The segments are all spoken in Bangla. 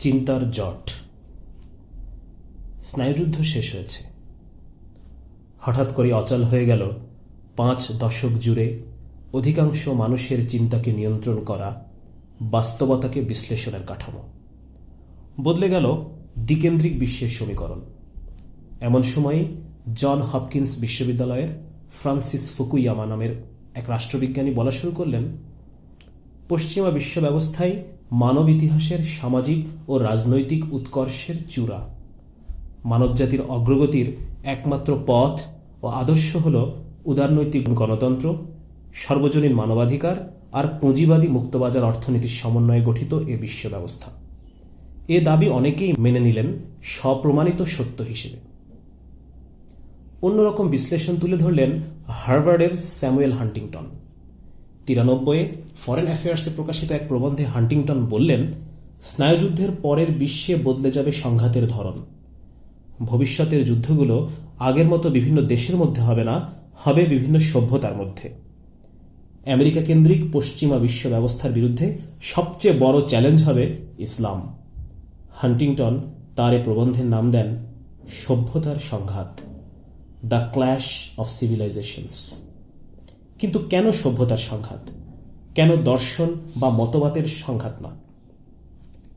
চিন্তার জট। স্নায়ুযুদ্ধ শেষ হয়েছে। হঠাৎ করে অচল হয়ে গেল পাঁচ দশক জুড়ে অধিকাংশ মানুষের চিন্তাকে নিয়ন্ত্রণ করা, বাস্তবতাকে বিশ্লেষণের কাঠামো। বদলে গেল দ্বিকেন্দ্রিক বিশ্বের সমীকরণ। এমন সময়ে জন হপকিন্স বিশ্ববিদ্যালয়ের ফ্রান্সিস ফুকুইয়ামা নামের এক রাষ্ট্রবিজ্ঞানী বলা শুরু করলেন, পশ্চিমা বিশ্ব ব্যবস্থায় মানব ইতিহাসের সামাজিক ও রাজনৈতিক উৎকর্ষের চূড়া। মানবজাতির অগ্রগতির একমাত্র পথ ও আদর্শ হল উদারনৈতিক গণতন্ত্র, সর্বজনীন মানবাধিকার আর পুঁজিবাদী মুক্তবাজার অর্থনীতির সমন্বয়ে গঠিত এ বিশ্ব ব্যবস্থা এ দাবি অনেকেই মেনে নিলেন স্বপ্রমাণিত সত্য হিসেবে। অন্যরকম বিশ্লেষণ তুলে ধরলেন হার্ভার্ডের স্যামুয়েল হান্টিংটন। তিরানব্বইয়ে ফরেন অ্যাফেয়ার্সে প্রকাশিত এক প্রবন্ধে হান্টিংটন বললেন, স্নায়ুযুদ্ধের পরের বিশ্বে বদলে যাবে সংঘাতের ধরন। ভবিষ্যতের যুদ্ধগুলো আগের মতো বিভিন্ন দেশের মধ্যে হবে না, হবে বিভিন্ন সভ্যতার মধ্যে। আমেরিকা কেন্দ্রিক পশ্চিমা বিশ্ব ব্যবস্থার বিরুদ্ধে সবচেয়ে বড় চ্যালেঞ্জ হবে ইসলাম। হান্টিংটন তার এ প্রবন্ধের নাম দেন, সভ্যতার সংঘাত, দ্য ক্ল্যাশ অফ সিভিলাইজেশনস। কিন্তু কেন সভ্যতার সংঘাত? কেন দর্শন বা মতবাদের সংঘাত না?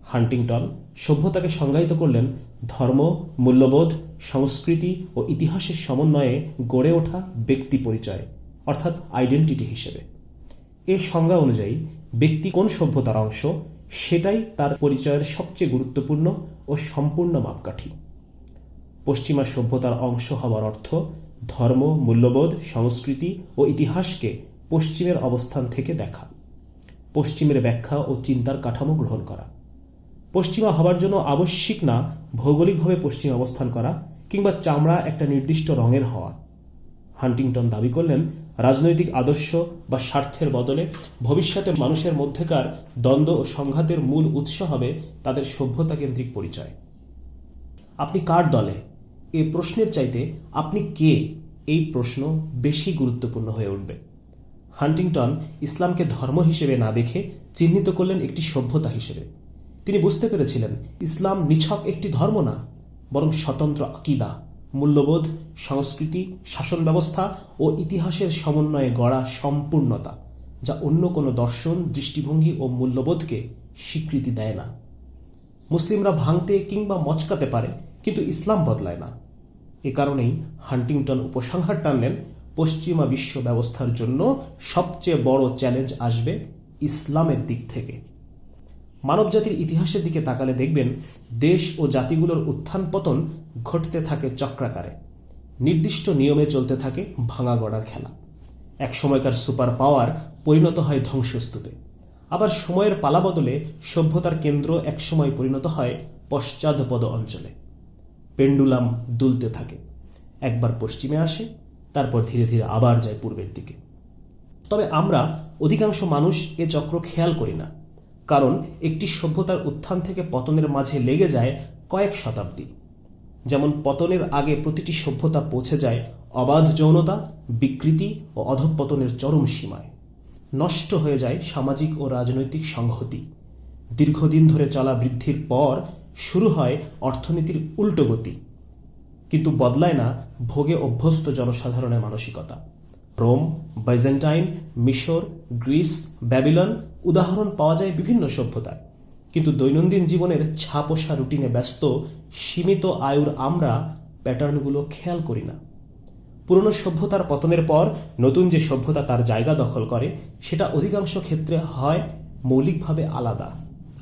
হান্টিংটন সভ্যতাকে সংজ্ঞায়িত করলেন ধর্ম, মূল্যবোধ, সংস্কৃতি ও ইতিহাসের সমন্বয়ে গড়ে ওঠা ব্যক্তি পরিচয়, অর্থাৎ আইডেন্টিটি হিসেবে। এর সংজ্ঞা অনুযায়ী, ব্যক্তি কোন সভ্যতার অংশ, সেটাই তার পরিচয়ের সবচেয়ে গুরুত্বপূর্ণ ও সম্পূর্ণ মাপকাঠি। পশ্চিমা সভ্যতার অংশ হওয়ার অর্থ ধর্ম, মূল্যবোধ, সংস্কৃতি ও ইতিহাসকে পশ্চিমের অবস্থান থেকে দেখা। পশ্চিমের ব্যাখ্যা ও চিন্তার কাঠামো গ্রহণ করা। পশ্চিমা হবার জন্য আবশ্যিক না ভৌগোলিকভাবে পশ্চিম অবস্থান করা কিংবা চামড়া একটা নির্দিষ্ট রঙের হওয়া। হান্টিংটন দাবি করলেন, রাজনৈতিক আদর্শ বা স্বার্থের বদলে ভবিষ্যতে মানুষের মধ্যেকার দ্বন্দ্ব ও সংঘাতের মূল উৎস হবে তাদের সভ্যতা কেন্দ্রিক পরিচয়। আপনি কার দলে? এ প্রশ্নের চাইতে আপনি কে? এই প্রশ্ন বেশি গুরুত্বপূর্ণ হয়ে উঠবে। হান্টিংটন ইসলামকে ধর্ম হিসেবে না দেখে চিহ্নিত করলেন একটি সভ্যতা হিসেবে। তিনি বুঝতে পেরেছিলেন, ইসলাম নিছক একটি ধর্ম না, বরং স্বতন্ত্র আকিদা, মূল্যবোধ, সংস্কৃতি শাসন ব্যবস্থা ও ইতিহাসের সমন্বয়ে গড়া সম্পূর্ণতা, যা অন্য কোনো দর্শন, দৃষ্টিভঙ্গি ও মূল্যবোধকে স্বীকৃতি দেয় না। মুসলিমরা ভাঙতে কিংবা মচকাতে পারে, কিন্তু ইসলাম বদলায় না। এ কারণেই হান্টিংটন উপসংহার টানলেন, পশ্চিমা বিশ্ব ব্যবস্থার জন্য সবচেয়ে বড় চ্যালেঞ্জ আসবে ইসলামের দিক থেকে। মানবজাতির ইতিহাসের দিকে তাকালে দেখবেন, দেশ ও জাতিগুলোর উত্থান পতন ঘটতে থাকে চক্রাকারে। নির্দিষ্ট নিয়মে চলতে থাকে ভাঙা গড়ার খেলা। এক সময়কার সুপার পাওয়ার পরিণত হয় ধ্বংসস্তূপে। আবার সময়ের পালা বদলে সভ্যতার কেন্দ্র একসময় পরিণত হয় পশ্চাদপদ অঞ্চলে। পেন্ডুলাম দুলতে থাকে। একবার পশ্চিমে আসে, তারপর ধীরে ধীরে আবার যায় পূর্বের দিকে। তবে আমরা অধিকাংশ মানুষ এ চক্র খেয়াল করি না, কারণ একটি সভ্যতার উত্থান থেকে পতনের মাঝে লেগে যায় কয়েক শতাব্দী। যেমন পতনের আগে প্রতিটি সভ্যতা পৌঁছে যায় অবাধ যৌনতা, বিকৃতি ও অধঃপতনের চরম সীমায়। নষ্ট হয়ে যায় সামাজিক ও রাজনৈতিক সংহতি। দীর্ঘদিন ধরে চলা বৃদ্ধির পর শুরু হয় অর্থনীতির উল্টো গতি। কিন্তু বদলায় না ভোগে অভ্যস্ত জনসাধারণের মানসিকতা। রোম, বাইজেন্টাইন, মিশর, গ্রিস, ব্যাবিলন উদাহরণ পাওয়া যায় বিভিন্ন সভ্যতায়। কিন্তু দৈনন্দিন জীবনের ছাপোষা রুটিনে ব্যস্ত, সীমিত আয়ুর আমরা প্যাটার্নগুলো খেয়াল করি না। পুরনো সভ্যতার পতনের পর নতুন যে সভ্যতা তার জায়গা দখল করে, সেটা অধিকাংশ ক্ষেত্রে হয় মৌলিকভাবে আলাদা।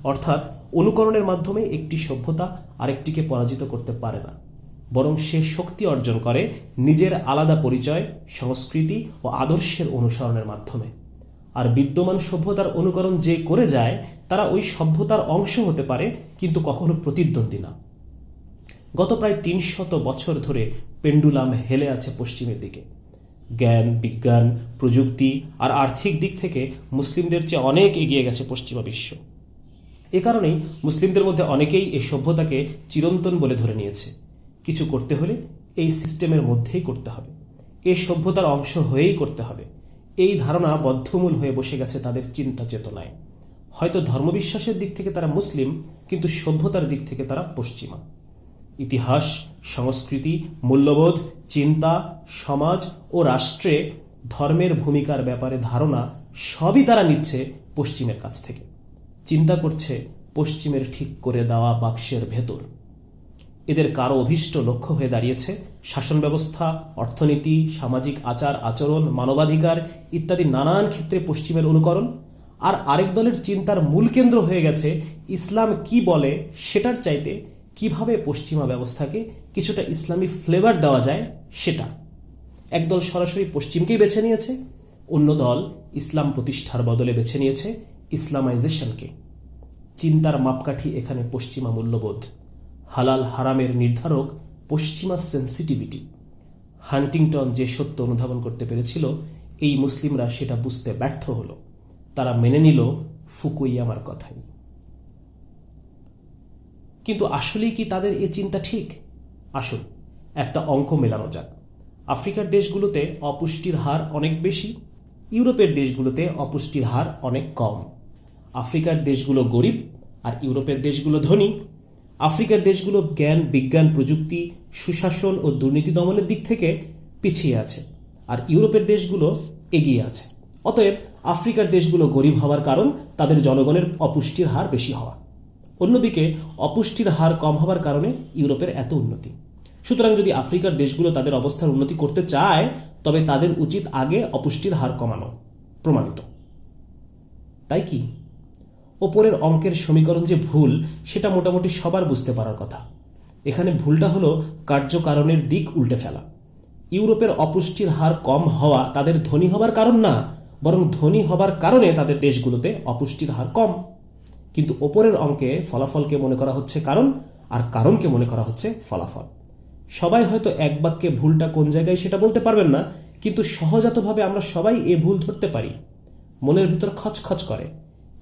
অর্থাৎ অনুকরণের মাধ্যমে একটি সভ্যতা আরেকটিকে পরাজিত করতে পারে না। বরং সে শক্তি অর্জন করে নিজের আলাদা পরিচয়, সংস্কৃতি ও আদর্শের অনুসরণের মাধ্যমে। আর বিদ্যমান সভ্যতার অনুকরণ যে করে যায়, তারা ওই সভ্যতার অংশ হতে পারে, কিন্তু কখনো প্রতিদ্বন্দ্বী না। গত প্রায় তিনশত বছর ধরে পেন্ডুলাম হেলে আছে পশ্চিমের দিকে। জ্ঞান, বিজ্ঞান, প্রযুক্তি আর আর্থিক দিক থেকে মুসলিমদের চেয়ে অনেক এগিয়ে গেছে পশ্চিমা বিশ্ব। এ কারণেই মুসলিমদের মধ্যে অনেকেই এই সভ্যতাকে চিরন্তন বলে ধরে নিয়েছে। কিছু করতে হলে এই সিস্টেমের মধ্যেই করতে হবে। এই সভ্যতার অংশ হয়েই করতে হবে। এই ধারণা বদ্ধমূল হয়ে বসে গেছে তাদের চিন্তা চেতনায়। হয়তো ধর্মবিশ্বাসের দিক থেকে তারা মুসলিম, কিন্তু সভ্যতার দিক থেকে তারা পশ্চিমা। ইতিহাস, সংস্কৃতি, মূল্যবোধ, চিন্তা, সমাজ ও রাষ্ট্রে ধর্মের ভূমিকার ব্যাপারে ধারণা সবই তারা নিচ্ছে পশ্চিমের কাছ থেকে। চিন্তা করছে পশ্চিমের ঠিক করে দেওয়া বাক্সের ভেতর। এদের কারও অভীষ্ট লক্ষ্য হয়ে দাঁড়িয়েছে শাসন ব্যবস্থা, অর্থনীতি, সামাজিক আচার, আচরণ, মানবাধিকার ইত্যাদি নানান ক্ষেত্রে পশ্চিমের অনুকরণ। আর আরেক দলের চিন্তার মূল কেন্দ্র হয়ে গেছে ইসলাম কি বলে সেটার চাইতে কীভাবে পশ্চিমা ব্যবস্থাকে কিছুটা ইসলামী ফ্লেভার দেওয়া যায় সেটা। একদল সরাসরি পশ্চিমকেই বেছে নিয়েছে, অন্য দল ইসলাম প্রতিষ্ঠার বদলে বেছে নিয়েছে ইসলামাইজেশনকে, চিন্তার মাপকাঠি এখানে পশ্চিমা মূল্যবোধ, হালাল হারামের নির্ধারক পশ্চিমা সেন্সিটিভিটি হান্টিংটন যে সত্য অনুধাবন করতে পেরেছিল, এই মুসলিমরা সেটা বুঝতে ব্যর্থ হল। তারা মেনে নিল ফুকুইয়ামার কথাই। কিন্তু আসলেই কি তাদের এ চিন্তা ঠিক? আসুন, একটা অঙ্ক মেলানো যাক। আফ্রিকার দেশগুলোতে অপুষ্টির হার অনেক বেশি, ইউরোপের দেশগুলোতে অপুষ্টির হার অনেক কম। আফ্রিকার দেশগুলো গরিব আর ইউরোপের দেশগুলো ধনী। আফ্রিকার দেশগুলো জ্ঞান, বিজ্ঞান, প্রযুক্তি, সুশাসন ও দুর্নীতি দমনের দিক থেকে পিছিয়ে আছে আর ইউরোপের দেশগুলো এগিয়ে আছে। অতএব আফ্রিকার দেশগুলো গরিব হওয়ার কারণ তাদের জনগণের অপুষ্টির হার বেশি হওয়া। অন্যদিকে অপুষ্টির হার কম হওয়ার কারণে ইউরোপের এত উন্নতি। সুতরাং যদি আফ্রিকার দেশগুলো তাদের অবস্থার উন্নতি করতে চায়, তবে তাদের উচিত আগে অপুষ্টির হার কমানো। প্রমাণিত। তাই কি? ওপরের অঙ্কের সমীকরণ যে ভুল, সেটা মোটামুটি সবার বুঝতে পারার কথা। এখানে ভুলটা হলো কার্যকারণের দিক উল্টে ফেলা। ইউরোপের অপুষ্টির হার কম হওয়া তাদের ধনী হবার কারণ না, বরং ধনী হবার কারণে তাদের দেশগুলোতে অপুষ্টির হার কম। কিন্তু ওপরের অঙ্কে ফলাফলকে মনে করা হচ্ছে কারণ, আর কারণকে মনে করা হচ্ছে ফলাফল। সবাই হয়তো এক বাক্যে ভুলটা কোন জায়গায় সেটা বলতে পারবেন না, কিন্তু সহজাতভাবে আমরা সবাই এ ভুল ধরতে পারি। মনের ভিতর খচখচ করে।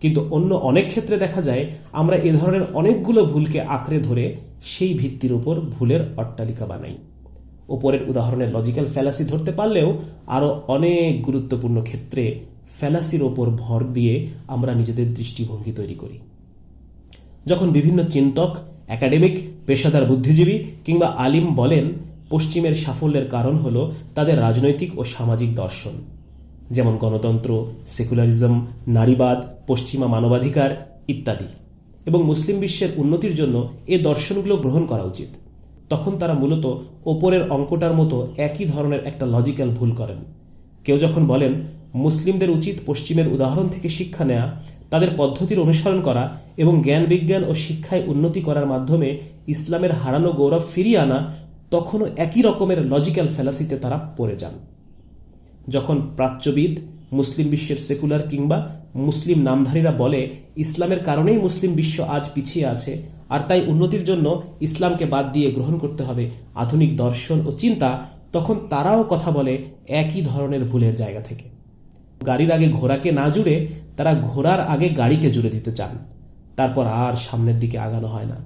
কিন্তু অন্য অনেক ক্ষেত্রে দেখা যায়, আমরা এ ধরনের অনেকগুলো ভুলকে আঁকড়ে ধরে সেই ভিত্তির উপর ভুলের অট্টালিকা বানাই। ওপরের উদাহরণের লজিক্যাল ফ্যালাসি ধরতে পারলেও আরও অনেক গুরুত্বপূর্ণ ক্ষেত্রে ফ্যালাসির ওপর ভর দিয়ে আমরা নিজেদের দৃষ্টিভঙ্গি তৈরি করি। যখন বিভিন্ন চিন্তক একাডেমিক পেশাদার বুদ্ধিজীবী কিংবা আলিম বলেন, পশ্চিমের সাফল্যের কারণ হল তাদের রাজনৈতিক ও সামাজিক দর্শন। যেমন গণতন্ত্র, সেকুলারিজম, নারীবাদ, পশ্চিমা মানবাধিকার ইত্যাদি। এবং মুসলিম বিশ্বের উন্নতির জন্য এ দর্শনগুলো গ্রহণ করা উচিত। তখন তারা মূলত ওপরের অঙ্কটার মতো একই ধরনের একটা লজিক্যাল ভুল করেন। কেউ যখন বলেন, মুসলিমদের উচিত পশ্চিমের উদাহরণ থেকে শিক্ষা নেয়া, তাদের পদ্ধতির অনুসরণ করা এবং জ্ঞান বিজ্ঞান ও শিক্ষায় উন্নতি করার মাধ্যমে ইসলামের হারানো গৌরব ফিরিয়ে আনা, তখনও একই রকমের লজিক্যাল ফেলাসিতে তারা পড়ে যান। যখন প্রাচ্যবিদ, মুসলিম বিশ্বের সেকুলার কিংবা মুসলিম নামধারীরা বলে, ইসলামের কারণেই মুসলিম বিশ্ব আজ পিছিয়ে আছে, আর তাই উন্নতির জন্য ইসলামকে বাদ দিয়ে গ্রহণ করতে হবে আধুনিক দর্শন ও চিন্তা, তখন তারাও কথা বলে একই ধরনের ভুলের জায়গা থেকে। গাড়ির আগে ঘোড়াকে না জুড়ে তারা ঘোড়ার আগে গাড়িকে জুড়ে দিতে চান। তারপর আর সামনের দিকে আগানো হয় না,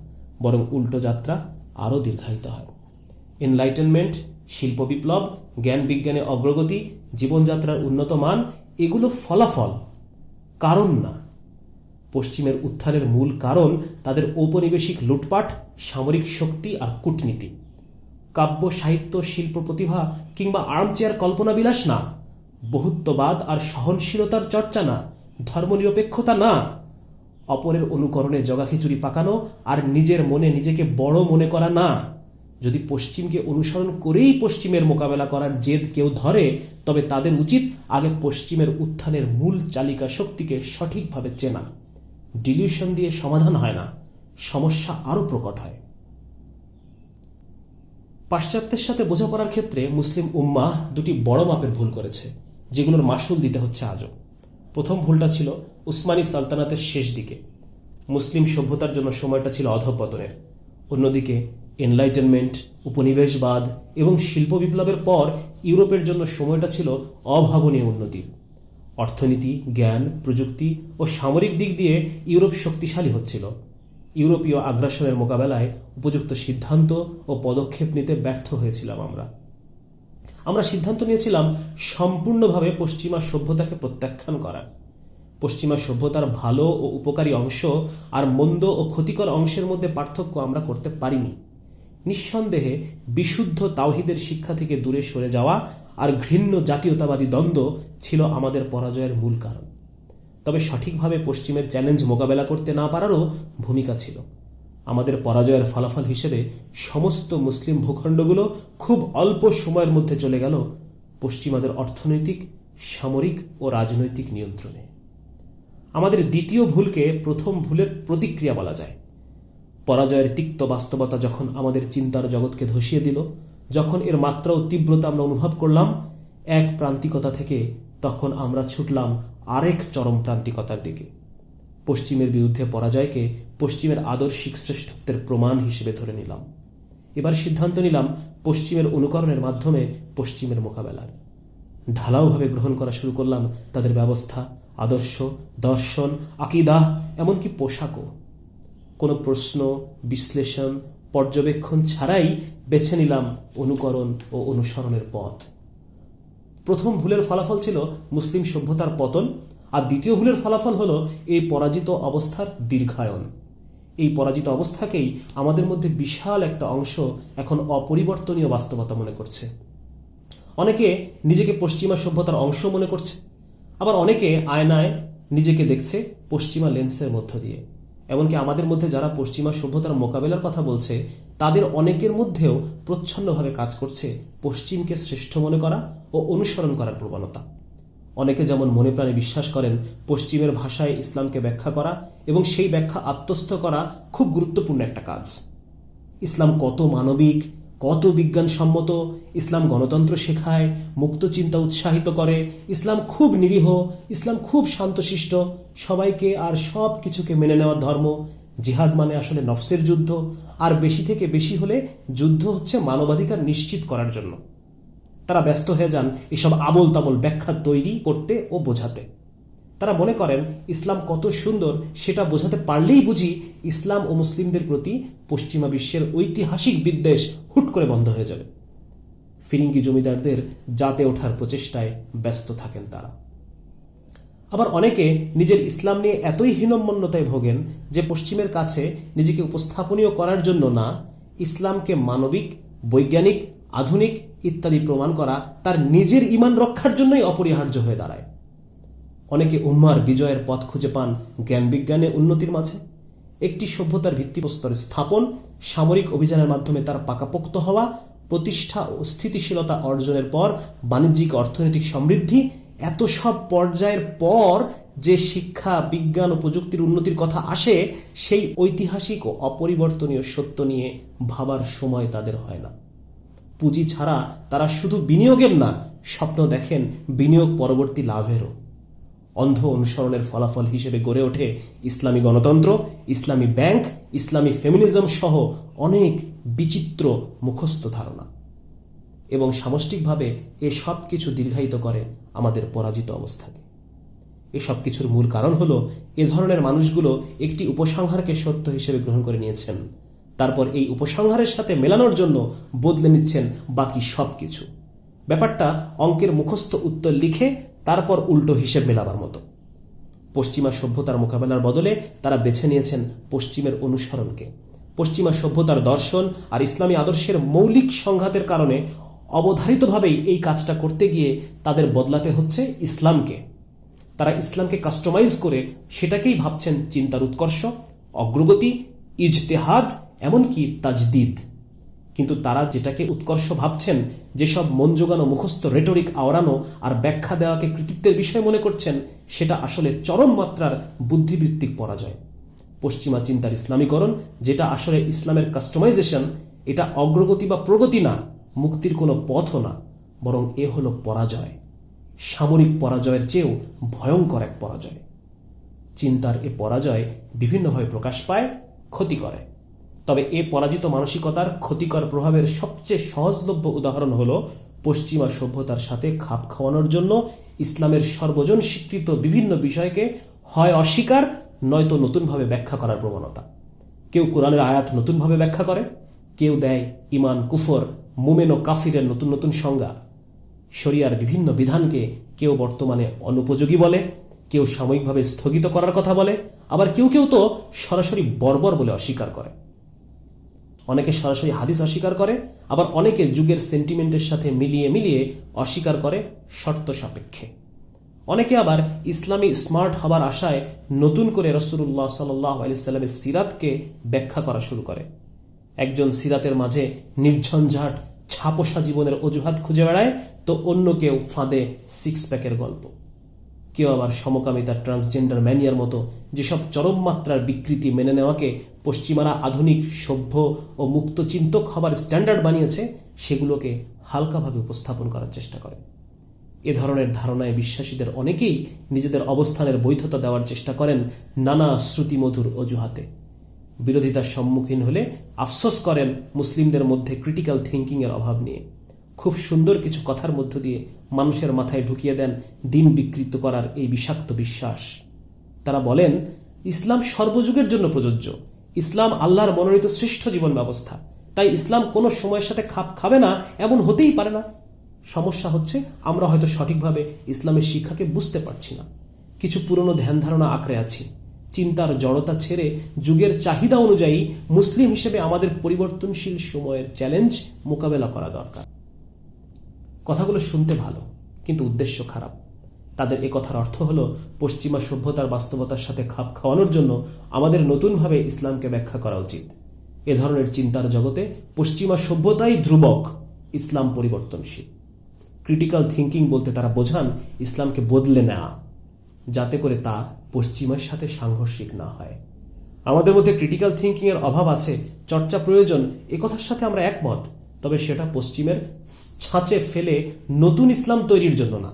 বরং উল্টো যাত্রা আরও দীর্ঘায়িত হয়। এনলাইটেনমেন্ট শিল্প বিপ্লব, জ্ঞান বিজ্ঞানে অগ্রগতি জীবনযাত্রার উন্নত মান, এগুলো ফলাফল, কারণ না। পশ্চিমের উত্থানের মূল কারণ তাদের ঔপনিবেশিক লুটপাট, সামরিক শক্তি আর কূটনীতি। কাব্য, সাহিত্য, শিল্প প্রতিভা কিংবা আর্মচেয়ার কল্পনা বিলাস না। বহুত্ববাদ আর সহনশীলতার চর্চা না। ধর্মনিরপেক্ষতা না। অপরের অনুকরণে জগাখিচুরি পাকানো আর নিজের মনে নিজেকে বড় মনে করা না। যদি পশ্চিমকে অনুসরণ করেই পশ্চিমের মোকাবেলা করার জেদ কেউ ধরে, তবে তাদের উচিত আগে পশ্চিমের উত্থানের মূল চালিকা শক্তিকে সঠিকভাবে চেনা। ডিলিউশন দিয়ে সমাধান হয় না, সমস্যা আরও প্রকট হয়। পাশ্চাত্যের সাথে বোঝাপড়ার ক্ষেত্রে মুসলিম উম্মাহ দুটি বড় মাপের ভুল করেছে, যেগুলোর মাসুল দিতে হচ্ছে আজও। প্রথম ভুলটা ছিল উসমানী সালতানাতের শেষ দিকে। মুসলিম সভ্যতার জন্য সময়টা ছিল অধঃপতনের। অন্যদিকে এনলাইটেনমেন্ট উপনিবেশবাদ এবং শিল্প বিপ্লবের পর ইউরোপের জন্য সময়টা ছিল অভাবনীয় উন্নতির অর্থনীতি, জ্ঞান, প্রযুক্তি ও সামরিক দিক দিয়ে ইউরোপ শক্তিশালী হচ্ছিল। ইউরোপীয় আগ্রাসনের মোকাবেলায় উপযুক্ত সিদ্ধান্ত ও পদক্ষেপ নিতে ব্যর্থ হয়েছিলাম আমরা। আমরা সিদ্ধান্ত নিয়েছিলাম সম্পূর্ণভাবে পশ্চিমা সভ্যতাকে প্রত্যাখ্যান করার পশ্চিমা সভ্যতার ভালো ও উপকারী অংশ আর মন্দ ও ক্ষতিকর অংশের মধ্যে পার্থক্য আমরা করতে পারিনি। নিঃসন্দেহে বিশুদ্ধ তাওহিদের শিক্ষা থেকে দূরে সরে যাওয়া আর ঘৃণ্য জাতীয়তাবাদী দ্বন্দ্ব ছিল আমাদের পরাজয়ের মূল কারণ। তবে সঠিকভাবে পশ্চিমের চ্যালেঞ্জ মোকাবেলা করতে না পারারও ভূমিকা ছিল। আমাদের পরাজয়ের ফলাফল হিসেবে সমস্ত মুসলিম ভূখণ্ডগুলো খুব অল্প সময়ের মধ্যে চলে গেল পশ্চিমাদের অর্থনৈতিক, সামরিক ও রাজনৈতিক নিয়ন্ত্রণে। আমাদের দ্বিতীয় ভুলকে প্রথম ভুলের প্রতিক্রিয়া বলা যায়। পরাজয়ের তিক্ত বাস্তবতা যখন আমাদের চিন্তার জগৎকে ধসিয়ে দিল, যখন এর মাত্রা ও তীব্রতা আমরা অনুভব করলাম, এক প্রান্তিকতা থেকে তখন আমরা ছুটলাম আরেক চরম প্রান্তিকতার দিকে। পশ্চিমের বিরুদ্ধে পরাজয়কে পশ্চিমের আদর্শিক শ্রেষ্ঠত্বের প্রমাণ হিসেবে ধরে নিলাম। এবার সিদ্ধান্ত নিলাম, পশ্চিমের অনুকরণের মাধ্যমে পশ্চিমের মোকাবেলার। ঢালাওভাবে গ্রহণ করা শুরু করলাম তাদের ব্যবস্থা, আদর্শ, দর্শন আকিদাহ এমনকি পোশাকও। কোনো প্রশ্ন, বিশ্লেষণ, পর্যবেক্ষণ ছাড়াই বেছে নিলাম অনুকরণ ও অনুসরণের পথ। প্রথম ভুলের ফলাফল ছিল মুসলিম সভ্যতার পতন, আর দ্বিতীয় ভুলের ফলাফল হল এই পরাজিত অবস্থার দীর্ঘায়ন। এই পরাজিত অবস্থাকেই আমাদের মধ্যে বিশাল একটা অংশ এখন অপরিবর্তনীয় বাস্তবতা মনে করছে। অনেকে নিজেকে পশ্চিমা সভ্যতার অংশ মনে করছে, আবার অনেকে আয়নায় নিজেকে দেখছে পশ্চিমা লেন্সের মধ্য দিয়ে। এমনকি আমাদের মধ্যে যারা পশ্চিমা সভ্যতার মোকাবেলার কথা বলছে, তাদের অনেকের মধ্যেও প্রচ্ছন্নভাবে কাজ করছে পশ্চিমকে শ্রেষ্ঠ মনে করা ও অনুসরণ করার প্রবণতা। অনেকে যেমন মনে প্রাণে বিশ্বাস করেন, পশ্চিমের ভাষায় ইসলামকে ব্যাখ্যা করা এবং সেই ব্যাখ্যা আত্মস্থ করা খুব গুরুত্বপূর্ণ একটা কাজ। ইসলাম কত মানবিক কত বিজ্ঞানসম্মত ইসলাম গণতন্ত্র শেখায় মুক্ত চিন্তা উৎসাহিত করে, ইসলাম খুব নিরীহ, ইসলাম খুব শান্তশিষ্ট, সবাইকে আর সব কিছুকে মেনে নেওয়ার ধর্ম, জিহাদ মানে আসলে নফসের যুদ্ধ, আর বেশি থেকে বেশি হলে যুদ্ধ হচ্ছে মানবাধিকার নিশ্চিত করার জন্য। তারা ব্যস্ত হয়ে যান এসব আবল তাবল ব্যাখ্যা তৈরি করতে ও বোঝাতে। তারা মনে করেন ইসলাম কত সুন্দর সেটা বোঝাতে পারলেই বুঝি ইসলাম ও মুসলিমদের প্রতি পশ্চিমা বিশ্বের ঐতিহাসিক বিদ্বেষ হুট করে বন্ধ হয়ে যাবে। ফিরিঙ্গি জমিদারদের জাতে ওঠার প্রচেষ্টায় ব্যস্ত থাকেন তারা। আবার অনেকে নিজের ইসলাম নিয়ে এতই হীনম্মন্যতায় ভোগেন যে পশ্চিমের কাছে নিজেকে উপস্থাপনীয় করার জন্য না, ইসলামকে মানবিক, বৈজ্ঞানিক, আধুনিক ইত্যাদি প্রমাণ করা তার নিজের ইমান রক্ষার জন্যই অপরিহার্য হয়ে দাঁড়ায়। অনেকে উম্মার বিজয়ের পথ খুঁজে পান জ্ঞান বিজ্ঞানে উন্নতির মাঝে। একটি সভ্যতার ভিত্তিপ্রস্তর স্থাপন, সামরিক অভিযানের মাধ্যমে তার পাকাপোক্ত হওয়া, প্রতিষ্ঠা ও স্থিতিশীলতা অর্জনের পর বাণিজ্যিক অর্থনৈতিক সমৃদ্ধি, এত সব পর্যায়ের পর যে শিক্ষা, বিজ্ঞান ও প্রযুক্তির উন্নতির কথা আসে, সেই ঐতিহাসিক ও অপরিবর্তনীয় সত্য নিয়ে ভাবার সময় তাদের হয় না। পুঁজি ছাড়া তারা শুধু বিনিয়োগের না, স্বপ্ন দেখেন বিনিয়োগ পরবর্তী লাভেরও। অন্ধ অনুসরণের ফলাফল হিসেবে গড়ে ওঠে ইসলামী গণতন্ত্র, ইসলামী ব্যাংক, ইসলামী ফেমিনিজম সহ অনেক বিচিত্র মুখস্থ ধারণা। এবং সামষ্টিকভাবে এ সব কিছু দীর্ঘায়িত করে আমাদের পরাজিত অবস্থাকে। এসব কিছুর মূল কারণ হল এ ধরনের মানুষগুলো একটি উপসংহারকে সত্য হিসেবে গ্রহণ করে নিয়েছেন। তারপর এই উপসংহারের সাথে মেলানোর জন্য বদলে নিচ্ছেন বাকি সব কিছু ব্যাপারটা অঙ্কের মুখস্থ উত্তর লিখে তারপর উল্টো হিসেব মেলাবার মতো। পশ্চিমা সভ্যতার মোকাবেলার বদলে তারা বেছে নিয়েছেন পশ্চিমের অনুসরণকে। পশ্চিমা সভ্যতার দর্শন আর ইসলামী আদর্শের মৌলিক সংঘাতের কারণে অবধারিতভাবেই এই কাজটা করতে গিয়ে তাদের বদলাতে হচ্ছে ইসলামকে। তারা ইসলামকে কাস্টমাইজ করে সেটাকেই ভাবছেন চিন্তার উৎকর্ষ, অগ্রগতি, ইজতেহাদ, এমনকি তাজদিদ। কিন্তু তারা যেটাকে উৎকর্ষ ভাবছেন, যেসব মন জোগানো মুখস্থ রেটরিক আওড়ানো আর ব্যাখ্যা দেওয়াকে কৃতিত্বের বিষয় মনে করছেন, সেটা আসলে চরম মাত্রার বুদ্ধিবৃত্তিক পরাজয়। পশ্চিমা চিন্তার ইসলামীকরণ, যেটা আসলে ইসলামের কাস্টমাইজেশন এটা অগ্রগতি বা প্রগতি না, মুক্তির কোনো পথও না, বরং এ হলো পরাজয়। সামরিক পরাজয়ের চেয়েও ভয়ঙ্কর এক পরাজয়। চিন্তার এ পরাজয় বিভিন্নভাবে প্রকাশ পায়, ক্ষতি করে। তবে এ পরাজিত মানসিকতার ক্ষতিকর প্রভাবের সবচেয়ে সহজলভ্য উদাহরণ হল পশ্চিমা সভ্যতার সাথে খাপ খাওয়ানোর জন্য ইসলামের সর্বজন স্বীকৃত বিভিন্ন বিষয়কে হয় অস্বীকার, নয়তো নতুনভাবে ব্যাখ্যা করার প্রবণতা। কেউ কোরআনের আয়াত নতুনভাবে ব্যাখ্যা করে, কেউ দেয় ইমান, কুফর, মুমেন ও কাফিরের নতুন নতুন সংজ্ঞা। শরিয়ার বিভিন্ন বিধানকে কেউ বর্তমানে অনুপযোগী বলে, কেউ সাময়িকভাবে স্থগিত করার কথা বলে, আবার কেউ কেউ তো সরাসরি বর্বর বলে অস্বীকার করে। অনেকে সরাসরি হাদিস অস্বীকার করে, আবার অনেকে যুগের সেন্টিমেন্টের সাথে মিলিয়ে মিলিয়ে অস্বীকার করে শর্ত সাপেক্ষে। অনেকে আবার ইসলামী স্মার্ট হবার আশায় নতুন করে রসুল্লাহ সাল্লাহ সিরাতকে ব্যাখ্যা করা শুরু করে। একজন সিরাতের মাঝে নির্ঝঞ্ঝাট, ছাপোষা জীবনের অজুহাত খুঁজে বেড়ায়, তো অন্য কেউ ফাঁদে সিক্স প্যাকের গল্প। কেউ আবার সমকামিতা ট্রান্সজেন্ডার ম্যানিয়ার মতো যেসব চরম মাত্রার বিকৃতি মেনে নেওয়াকে পশ্চিমারা আধুনিক, সভ্য ও মুক্ত চিন্তক হবার স্ট্যান্ডার্ড বানিয়েছে, সেগুলোকে হালকাভাবে উপস্থাপন করার চেষ্টা করে। এ ধরনের ধারণায় বিশ্বাসীদের অনেকেই নিজেদের অবস্থানের বৈধতা দেওয়ার চেষ্টা করেন নানা শ্রুতিমধুর অজুহাতে। বিরোধিতার সম্মুখীন হলে আফসোস করেন মুসলিমদের মধ্যে ক্রিটিক্যাল থিঙ্কিংয়ের অভাব নিয়ে। খুব সুন্দর কিছু কথার মধ্য দিয়ে মানুষের মাথায় ঢুকিয়ে দেন দিন বিকৃত করার এই বিষাক্ত বিশ্বাস। তারা বলেন, ইসলাম সর্বযুগের জন্য প্রযোজ্য। ইসলাম আল্লাহর মনোনীত শ্রেষ্ঠ জীবন ব্যবস্থা। তাই ইসলাম কোনো সময়ের সাথে খাপ খাবে না, এমন হতেই পারে না। সমস্যা হচ্ছে, আমরা হয়তো সঠিকভাবে ইসলামের শিক্ষাকে বুঝতে পারছি না। কিছু পুরনো ধ্যান ধারণা আঁকড়ে আছি। চিন্তার জড়তা ছেড়ে যুগের চাহিদা অনুযায়ী মুসলিম হিসেবে আমাদের পরিবর্তনশীল সময়ের চ্যালেঞ্জ মোকাবেলা করা দরকার। কথাগুলো শুনতে ভালো, কিন্তু উদ্দেশ্য খারাপ। তাদের এ কথার অর্থ হল, পশ্চিমা সভ্যতার বাস্তবতার সাথে খাপ খাওয়ানোর জন্য আমাদের নতুনভাবে ইসলামকে ব্যাখ্যা করা উচিত। এ ধরনের চিন্তার জগতে পশ্চিমা সভ্যতাই ধ্রুবক, ইসলাম পরিবর্তনশীল। ক্রিটিক্যাল থিঙ্কিং বলতে তারা বোঝান, ইসলামকে বদলে নেওয়া যাতে করে তা পশ্চিমের সাথে সাংঘর্ষিক না হয়। আমাদের মধ্যে ক্রিটিক্যাল থিঙ্কিং এর অভাব আছে, চর্চা প্রয়োজন, এ কথার সাথে আমরা একমত। তবে সেটা পশ্চিমের ছাঁচে ফেলে নতুন ইসলাম তৈরির জন্য না।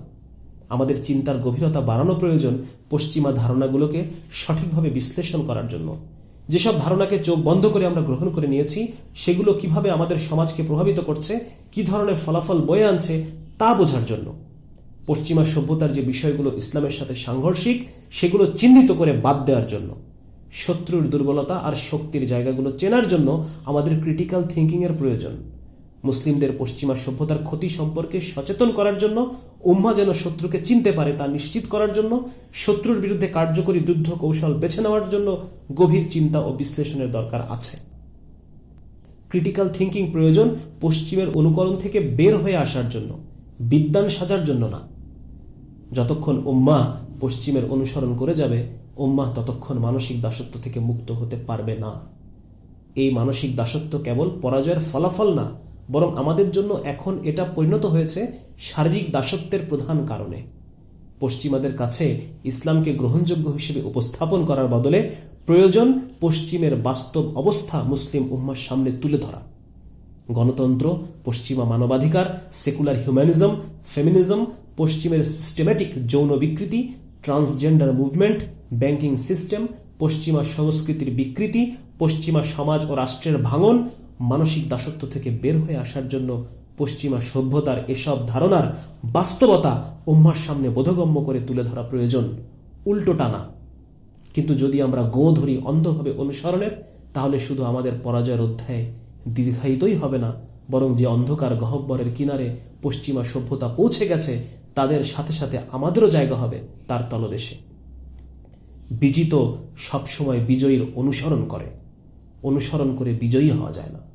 আমাদের চিন্তার গভীরতা বাড়ানো প্রয়োজন পশ্চিমা ধারণাগুলোকে সঠিকভাবে বিশ্লেষণ করার জন্য। যেসব ধারণাকে চোখ বন্ধ করে আমরা গ্রহণ করে নিয়েছি, সেগুলো কীভাবে আমাদের সমাজকে প্রভাবিত করছে, কি ধরনের ফলাফল বয়ে আনছে, তা বোঝার জন্য। পশ্চিমা সভ্যতার যে বিষয়গুলো ইসলামের সাথে সাংঘর্ষিক, সেগুলো চিহ্নিত করে বাদ দেওয়ার জন্য। শত্রুর দুর্বলতা আর শক্তির জায়গাগুলো চেনার জন্য আমাদের ক্রিটিক্যাল থিঙ্কিং এর প্রয়োজন। মুসলিমদের পশ্চিমা সভ্যতার ক্ষতি সম্পর্কে সচেতন করার জন্য, উম্মা যেন শত্রুকে চিনতে পারে তা নিশ্চিত করার জন্য, শত্রুর বিরুদ্ধে কার্যকরী যুদ্ধ কৌশল বেছে নেওয়ার জন্য গভীর চিন্তা ও বিশ্লেষণের দরকার আছে। ক্রিটিক্যাল থিঙ্কিং প্রয়োজন পশ্চিমের অনুকরণ থেকে বের হয়ে আসার জন্য, বিদ্যান সাজার জন্য না। যতক্ষণ উম্মা পশ্চিমের অনুসরণ করে যাবে, উম্মা ততক্ষণ মানসিক দাসত্ব থেকে মুক্ত হতে পারবে না। এই মানসিক দাসত্ব কেবল পরাজয়ের ফলাফল না বরং আমাদের জন্য এখন এটা পরিণত হয়েছে শারীরিক দাসত্বের প্রধান কারণে। পশ্চিমাদের কাছে ইসলামকে গ্রহণযোগ্য হিসেবে উপস্থাপন করার বদলে প্রয়োজন পশ্চিমের বাস্তব অবস্থা মুসলিম উম্মার সামনে তুলে ধরা। গণতন্ত্র, পশ্চিমা মানবাধিকার, সেকুলার হিউম্যানিজম, ফেমিনিজম, পশ্চিমের সিস্টেম্যাটিক যৌন বিকৃতি, ট্রান্সজেন্ডার মুভমেন্ট, ব্যাংকিং সিস্টেম, পশ্চিমা সংস্কৃতির বিকৃতি, পশ্চিমা সমাজ ও রাষ্ট্রের ভাঙন মানসিক দাসত্ব থেকে বের হয়ে আসার জন্য পশ্চিমা সভ্যতার এসব ধারণার বাস্তবতা উম্মার সামনে বোধগম্য করে তুলে ধরা প্রয়োজন। উল্টো টানা। কিন্তু যদি আমরা গো ধরি অন্ধভাবে অনুসরণের, তাহলে শুধু আমাদের পরাজয়ের অধ্যায়ে দীর্ঘায়িতই হবে না, বরং যে অন্ধকার গহব্বরের কিনারে পশ্চিমা সভ্যতা পৌঁছে গেছে, তাদের সাথে সাথে আমাদেরও জায়গা হবে তার তলদেশে। বিজিত সবসময় বিজয়ীর অনুসরণ করে। অনুসরণ করে বিজয়ী হওয়া যায় না।